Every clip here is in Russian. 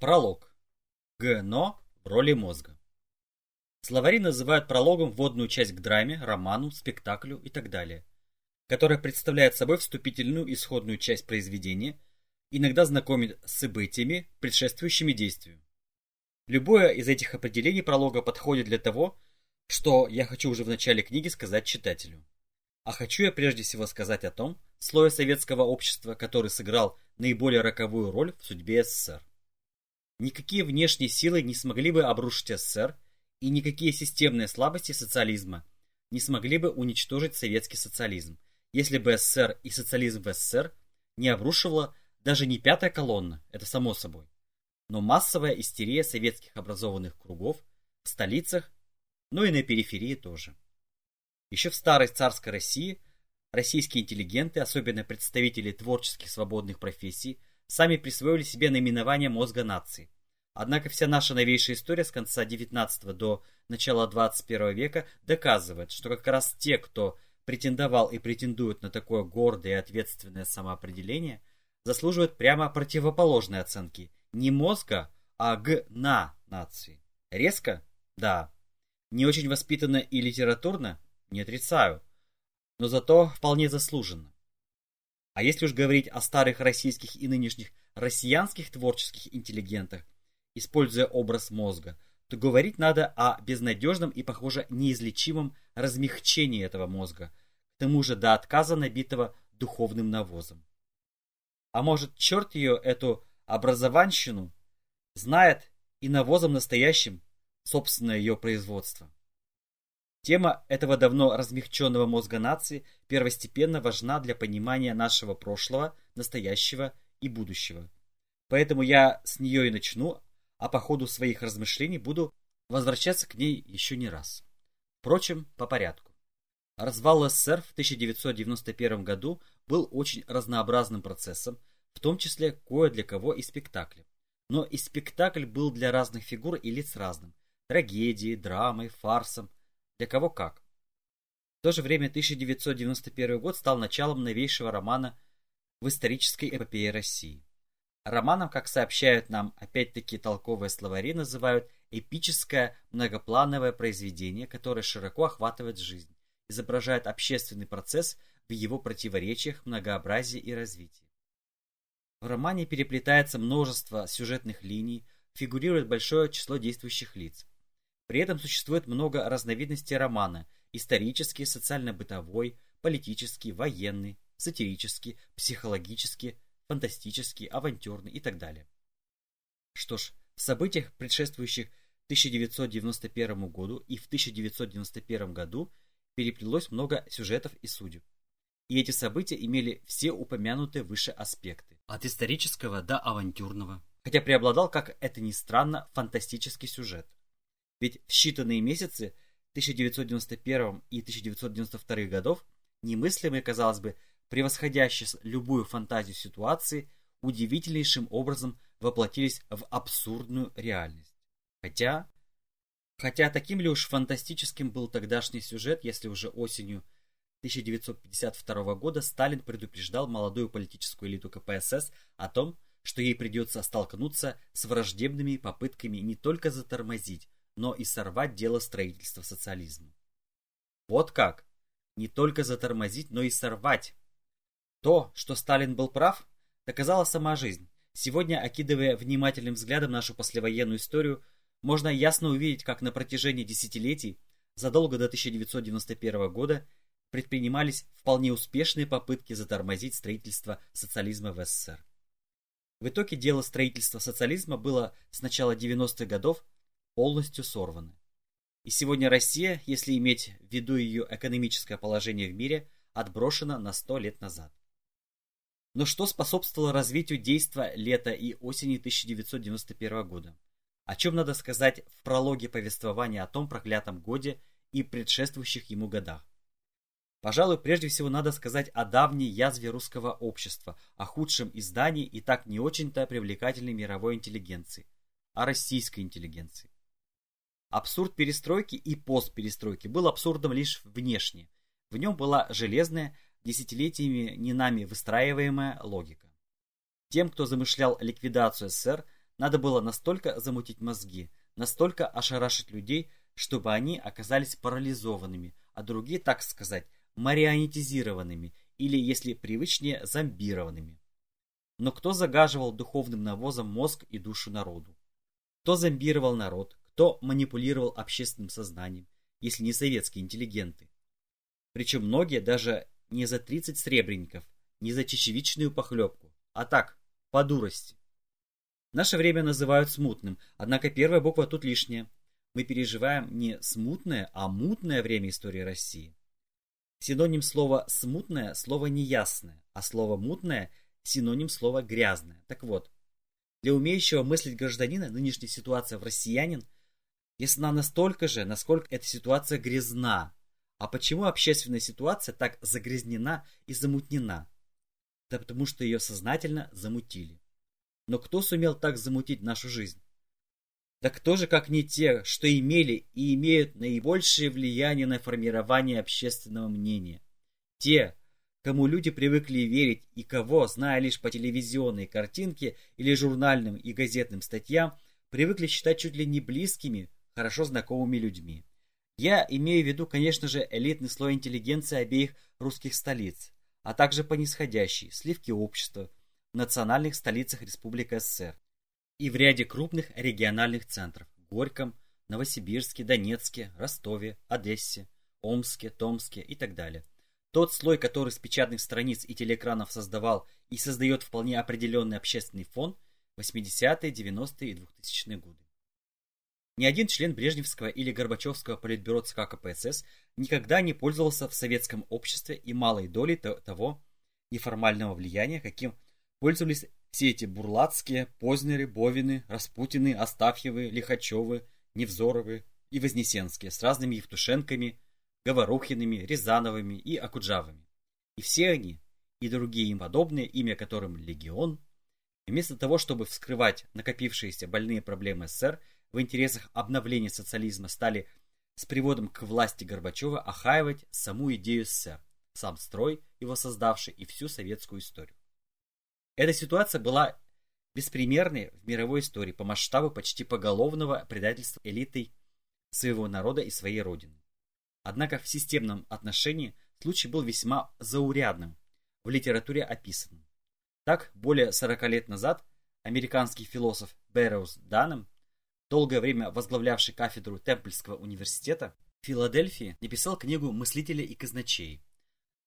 Пролог. ГНО в роли мозга. Словари называют прологом вводную часть к драме, роману, спектаклю и так далее, которая представляет собой вступительную исходную часть произведения, иногда знакомит с событиями, предшествующими действию. Любое из этих определений пролога подходит для того, что я хочу уже в начале книги сказать читателю. А хочу я прежде всего сказать о том слое советского общества, который сыграл наиболее роковую роль в судьбе СССР. Никакие внешние силы не смогли бы обрушить СССР, и никакие системные слабости социализма не смогли бы уничтожить советский социализм, если бы СССР и социализм в СССР не обрушивала даже не пятая колонна, это само собой, но массовая истерия советских образованных кругов в столицах, но и на периферии тоже. Еще в старой царской России российские интеллигенты, особенно представители творческих свободных профессий, сами присвоили себе наименование мозга нации. Однако вся наша новейшая история с конца XIX до начала XXI века доказывает, что как раз те, кто претендовал и претендует на такое гордое и ответственное самоопределение, заслуживают прямо противоположной оценки не мозга, а г на нации. Резко? Да. Не очень воспитанно и литературно? Не отрицаю. Но зато вполне заслуженно. А если уж говорить о старых российских и нынешних россиянских творческих интеллигентах, используя образ мозга, то говорить надо о безнадежном и, похоже, неизлечимом размягчении этого мозга, к тому же до отказа набитого духовным навозом. А может, черт ее, эту образованщину, знает и навозом настоящим собственное ее производство. Тема этого давно размягченного мозга нации первостепенно важна для понимания нашего прошлого, настоящего и будущего. Поэтому я с нее и начну, а по ходу своих размышлений буду возвращаться к ней еще не раз. Впрочем, по порядку. Развал СССР в 1991 году был очень разнообразным процессом, в том числе кое для кого и спектаклем. Но и спектакль был для разных фигур и лиц разным. Трагедией, драмой, фарсом – для кого как. В то же время 1991 год стал началом новейшего романа в исторической эпопее России. Романом, как сообщают нам опять-таки толковые словари, называют эпическое многоплановое произведение, которое широко охватывает жизнь, изображает общественный процесс в его противоречиях, многообразии и развитии. В романе переплетается множество сюжетных линий, фигурирует большое число действующих лиц. При этом существует много разновидностей романа – исторический, социально-бытовой, политический, военный, сатирический, психологический, фантастический, авантюрный и так далее. Что ж, в событиях, предшествующих 1991 году и в 1991 году переплелось много сюжетов и судеб. И эти события имели все упомянутые выше аспекты. От исторического до авантюрного. Хотя преобладал, как это ни странно, фантастический сюжет. Ведь в считанные месяцы 1991 и 1992 годов немыслимые, казалось бы, превосходящие любую фантазию ситуации, удивительнейшим образом воплотились в абсурдную реальность. Хотя... Хотя таким ли уж фантастическим был тогдашний сюжет, если уже осенью 1952 года Сталин предупреждал молодую политическую элиту КПСС о том, что ей придется столкнуться с враждебными попытками не только затормозить, но и сорвать дело строительства социализма. Вот как! Не только затормозить, но и сорвать. То, что Сталин был прав, доказала сама жизнь. Сегодня, окидывая внимательным взглядом нашу послевоенную историю, можно ясно увидеть, как на протяжении десятилетий, задолго до 1991 года, предпринимались вполне успешные попытки затормозить строительство социализма в СССР. В итоге дело строительства социализма было с начала 90-х годов полностью сорваны. И сегодня Россия, если иметь в виду ее экономическое положение в мире, отброшена на сто лет назад. Но что способствовало развитию действа лета и осени 1991 года? О чем надо сказать в прологе повествования о том проклятом годе и предшествующих ему годах? Пожалуй, прежде всего надо сказать о давней язве русского общества, о худшем издании и так не очень-то привлекательной мировой интеллигенции, о российской интеллигенции. Абсурд перестройки и постперестройки был абсурдом лишь внешне. В нем была железная, десятилетиями не нами выстраиваемая логика. Тем, кто замышлял ликвидацию СССР, Надо было настолько замутить мозги, настолько ошарашить людей, чтобы они оказались парализованными, а другие, так сказать, марионетизированными или, если привычнее, зомбированными. Но кто загаживал духовным навозом мозг и душу народу? Кто зомбировал народ? Кто манипулировал общественным сознанием, если не советские интеллигенты? Причем многие даже не за 30 сребреников, не за чечевичную похлебку, а так, по дурости. Наше время называют смутным, однако первая буква тут лишняя. Мы переживаем не смутное, а мутное время истории России. Синоним слова «смутное» – слово «неясное», а слово «мутное» – синоним слова «грязное». Так вот, для умеющего мыслить гражданина нынешняя ситуация в россиянин ясна настолько же, насколько эта ситуация грязна. А почему общественная ситуация так загрязнена и замутнена? Да потому что ее сознательно замутили. Но кто сумел так замутить нашу жизнь? Да кто же, как не те, что имели и имеют наибольшее влияние на формирование общественного мнения? Те, кому люди привыкли верить и кого, зная лишь по телевизионной картинке или журнальным и газетным статьям, привыкли считать чуть ли не близкими, хорошо знакомыми людьми. Я имею в виду, конечно же, элитный слой интеллигенции обеих русских столиц, а также по нисходящей, сливки общества в национальных столицах Республики СССР и в ряде крупных региональных центров – Горьком, Новосибирске, Донецке, Ростове, Одессе, Омске, Томске и так далее. Тот слой, который с печатных страниц и телеэкранов создавал и создает вполне определенный общественный фон 80-е, 90-е и 2000-е годы. Ни один член Брежневского или Горбачевского политбюро ЦК КПСС никогда не пользовался в советском обществе и малой долей того неформального влияния, каким пользовались все эти бурлацкие, Познеры, Бовины, Распутины, Астафьевы, Лихачевы, Невзоровы и Вознесенские с разными Евтушенками, Говорухиными, Рязановыми и Акуджавами. И все они, и другие им подобные, имя которым Легион, вместо того, чтобы вскрывать накопившиеся больные проблемы СССР, в интересах обновления социализма стали с приводом к власти Горбачева охаивать саму идею СССР, сам строй, его создавший и всю советскую историю. Эта ситуация была беспримерной в мировой истории по масштабу почти поголовного предательства элитой своего народа и своей родины. Однако в системном отношении случай был весьма заурядным, в литературе описанным. Так, более 40 лет назад американский философ Бэрроуз Даннем, долгое время возглавлявший кафедру Темпльского университета в Филадельфии, написал книгу «Мыслители и казначеи»,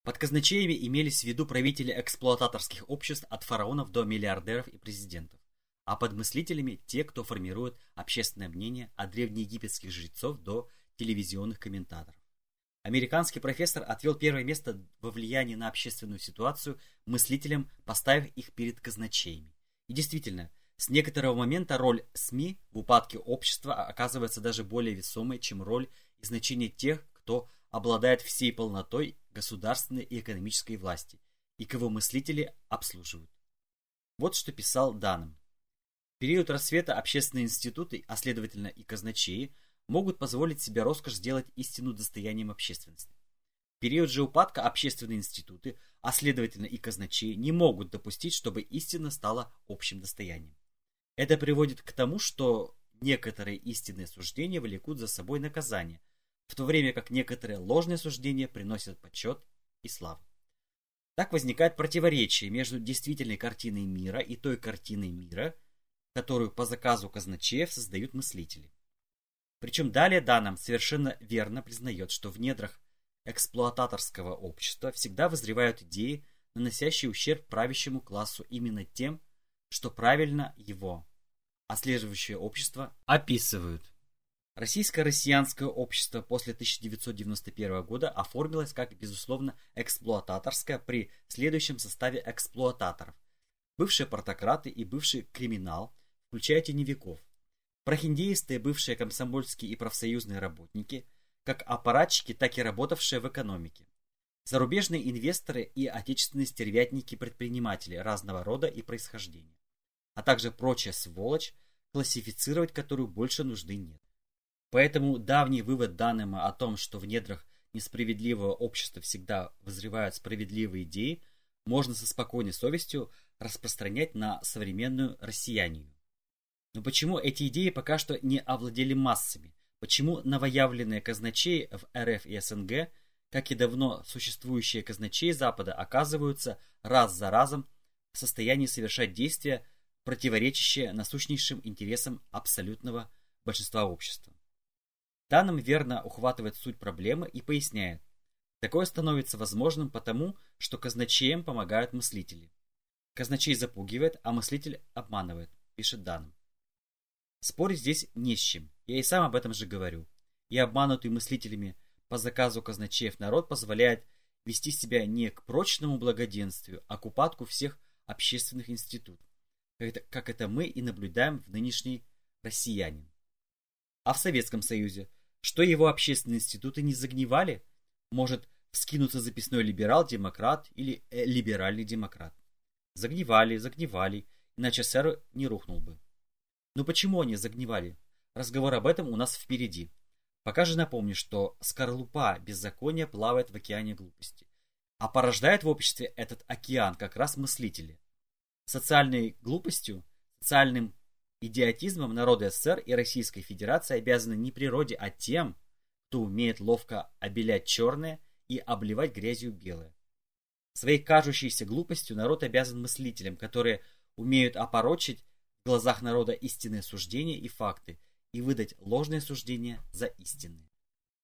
под казначеями имелись в виду правители эксплуататорских обществ от фараонов до миллиардеров и президентов, а под мыслителями те, кто формирует общественное мнение от древнеегипетских жрецов до телевизионных комментаторов. Американский профессор отвел первое место во влиянии на общественную ситуацию мыслителям, поставив их перед казначеями. И действительно, с некоторого момента роль СМИ в упадке общества оказывается даже более весомой, чем роль и значение тех, кто обладает всей полнотой государственной и экономической власти, и кого мыслители обслуживают. Вот что писал Данным. В период рассвета общественные институты, а следовательно и казначеи, могут позволить себе роскошь сделать истину достоянием общественности. В период же упадка общественные институты, а следовательно и казначеи, не могут допустить, чтобы истина стала общим достоянием. Это приводит к тому, что некоторые истинные суждения влекут за собой наказание – в то время как некоторые ложные суждения приносят почет и славу. Так возникает противоречие между действительной картиной мира и той картиной мира, которую по заказу казначеев создают мыслители. Причем далее Данам совершенно верно признает, что в недрах эксплуататорского общества всегда возревают идеи, наносящие ущерб правящему классу именно тем, что правильно его, следующее общество описывают. Российско-россиянское общество после 1991 года оформилось как, безусловно, эксплуататорское при следующем составе эксплуататоров. Бывшие портократы и бывший криминал, включая теневиков. Прохиндеистые бывшие комсомольские и профсоюзные работники, как аппаратчики, так и работавшие в экономике. Зарубежные инвесторы и отечественные стервятники-предприниматели разного рода и происхождения. А также прочая сволочь, классифицировать которую больше нужды нет. Поэтому давний вывод Даннема о том, что в недрах несправедливого общества всегда возревают справедливые идеи, можно со спокойной совестью распространять на современную россиянию. Но почему эти идеи пока что не овладели массами? Почему новоявленные казначеи в РФ и СНГ, как и давно существующие казначеи Запада, оказываются раз за разом в состоянии совершать действия, противоречащие насущнейшим интересам абсолютного большинства общества? Таном верно ухватывает суть проблемы и поясняет. Такое становится возможным потому, что казначеям помогают мыслители. Казначей запугивает, а мыслитель обманывает, пишет Даном. Спорить здесь не с чем, я и сам об этом же говорю. И обманутый мыслителями по заказу казначеев народ позволяет вести себя не к прочному благоденствию, а к упадку всех общественных институтов, как это, как это мы и наблюдаем в нынешней россиянин. А в Советском Союзе, что его общественные институты не загнивали, может вскинуться записной либерал-демократ или э, либеральный демократ. Загнивали, загнивали, иначе сэр не рухнул бы. Но почему они загнивали? Разговор об этом у нас впереди. Пока же напомню, что скорлупа беззакония плавает в океане глупости. А порождает в обществе этот океан как раз мыслители. Социальной глупостью, социальным идиотизмом народы СССР и Российской Федерации обязаны не природе, а тем, кто умеет ловко обелять черное и обливать грязью белое. Своей кажущейся глупостью народ обязан мыслителям, которые умеют опорочить в глазах народа истинные суждения и факты и выдать ложные суждения за истинные.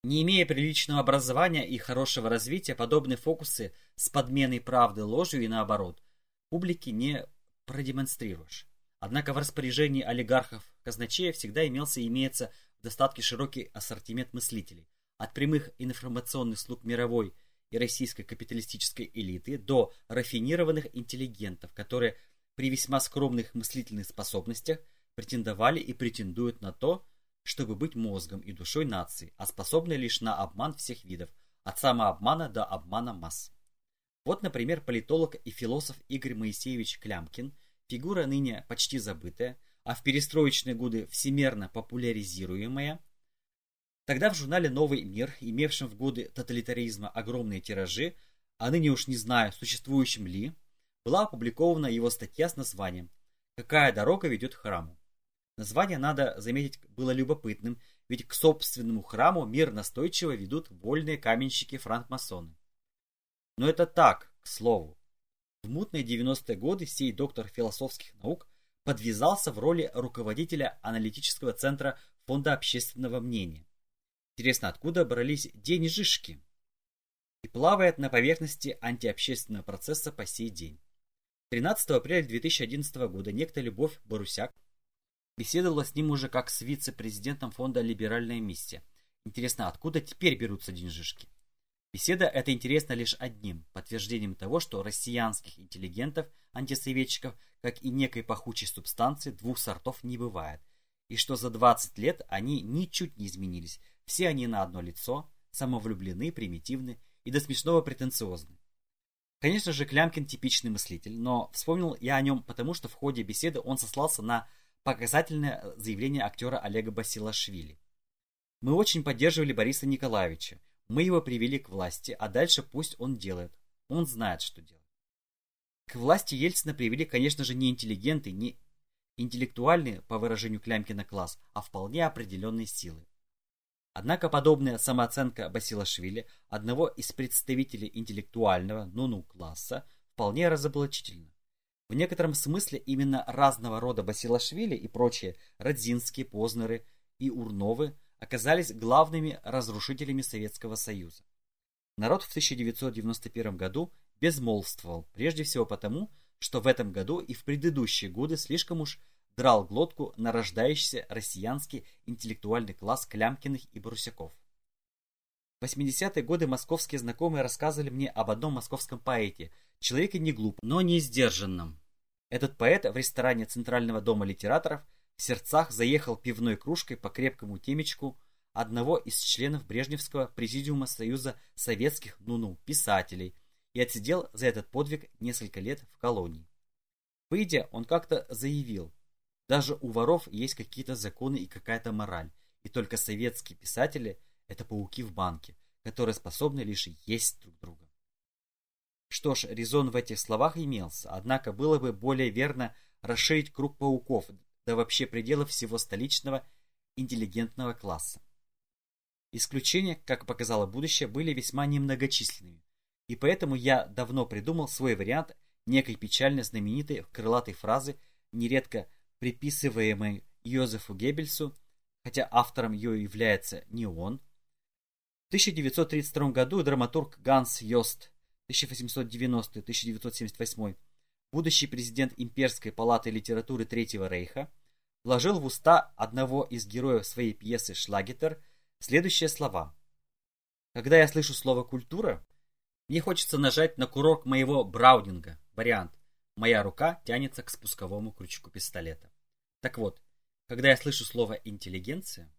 Не имея приличного образования и хорошего развития, подобные фокусы с подменой правды ложью и наоборот публике не продемонстрируешь. Однако в распоряжении олигархов-казначеев всегда имелся и имеется в достатке широкий ассортимент мыслителей, от прямых информационных слуг мировой и российской капиталистической элиты до рафинированных интеллигентов, которые при весьма скромных мыслительных способностях претендовали и претендуют на то, чтобы быть мозгом и душой нации, а способны лишь на обман всех видов, от самообмана до обмана масс. Вот, например, политолог и философ Игорь Моисеевич Клямкин, фигура ныне почти забытая, а в перестроечные годы всемерно популяризируемая, тогда в журнале «Новый мир», имевшем в годы тоталитаризма огромные тиражи, а ныне уж не знаю, существующим ли, была опубликована его статья с названием «Какая дорога ведет к храму?». Название, надо заметить, было любопытным, ведь к собственному храму мир настойчиво ведут вольные каменщики-франкмасоны. Но это так, к слову. В мутные 90-е годы сей доктор философских наук подвязался в роли руководителя аналитического центра Фонда общественного мнения. Интересно, откуда брались денежишки? И плавает на поверхности антиобщественного процесса по сей день. 13 апреля 2011 года некто Любовь Барусяк беседовала с ним уже как с вице-президентом фонда «Либеральная миссия». Интересно, откуда теперь берутся деньжишки? Беседа эта интересна лишь одним подтверждением того, что россиянских интеллигентов, антисоветчиков, как и некой пахучей субстанции, двух сортов не бывает, и что за 20 лет они ничуть не изменились, все они на одно лицо, самовлюблены, примитивны и до смешного претенциозны. Конечно же, Клямкин типичный мыслитель, но вспомнил я о нем потому, что в ходе беседы он сослался на показательное заявление актера Олега Басилашвили. Мы очень поддерживали Бориса Николаевича. Мы его привели к власти, а дальше пусть он делает. Он знает, что делать. К власти Ельцина привели, конечно же, не интеллигенты, не интеллектуальные, по выражению Клямкина, класс, а вполне определенные силы. Однако подобная самооценка Басилашвили, одного из представителей интеллектуального ну-ну класса, вполне разоблачительна. В некотором смысле именно разного рода Басилашвили и прочие Радзинские, Познеры и Урновы оказались главными разрушителями Советского Союза. Народ в 1991 году безмолвствовал, прежде всего потому, что в этом году и в предыдущие годы слишком уж драл глотку на рождающийся россиянский интеллектуальный класс Клямкиных и Брусяков. В 80-е годы московские знакомые рассказывали мне об одном московском поэте, человеке не глупом, но не сдержанном. Этот поэт в ресторане Центрального дома литераторов в сердцах заехал пивной кружкой по крепкому темечку одного из членов Брежневского президиума Союза советских ну-ну писателей и отсидел за этот подвиг несколько лет в колонии. Выйдя, он как-то заявил, даже у воров есть какие-то законы и какая-то мораль. И только советские писатели – это пауки в банке, которые способны лишь есть друг друга. Что ж, резон в этих словах имелся, однако было бы более верно расширить круг пауков, до вообще пределов всего столичного интеллигентного класса. Исключения, как показало будущее, были весьма немногочисленными, и поэтому я давно придумал свой вариант некой печально знаменитой крылатой фразы, нередко приписываемой Йозефу Геббельсу, хотя автором ее является не он. В 1932 году драматург Ганс Йост 1890-1978, будущий президент Имперской палаты литературы Третьего Рейха, вложил в уста одного из героев своей пьесы «Шлагетер» следующие слова. «Когда я слышу слово «культура», мне хочется нажать на курок моего Браунинга, вариант «Моя рука тянется к спусковому крючку пистолета». Так вот, когда я слышу слово «интеллигенция»,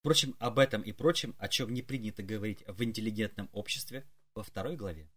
впрочем, об этом и прочем, о чем не принято говорить в интеллигентном обществе, во второй главе.